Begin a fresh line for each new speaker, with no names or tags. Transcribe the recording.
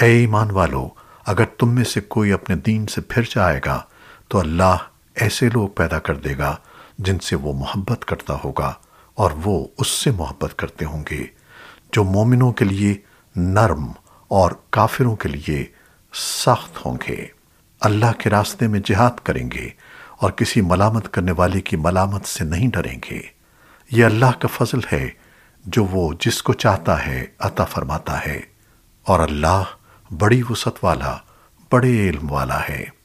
اے ایمان والو، اگر تم میں سے کوئی اپنے دین سے پھر جائے گا، تو اللہ ایسے لوگ پیدا کر دے گا جن سے وہ محبت کرتا ہوگا، اور وہ اس سے محبت کرتے ہوں گے۔ جو مومنوں کے لیے نرم اور کافروں کے لیے سخت ہوں گے۔ اللہ کے راستے میں جہاد کریں گے اور کسی ملامت کرنے والے کی ملامت سے نہیں ڈریں گے۔ یہ اللہ کا فضل ہے جو وہ جس کو چاہتا ہے عطا فرماتا ہے، اور اللہ بڑی وسعت والا بڑے علم والا ہے۔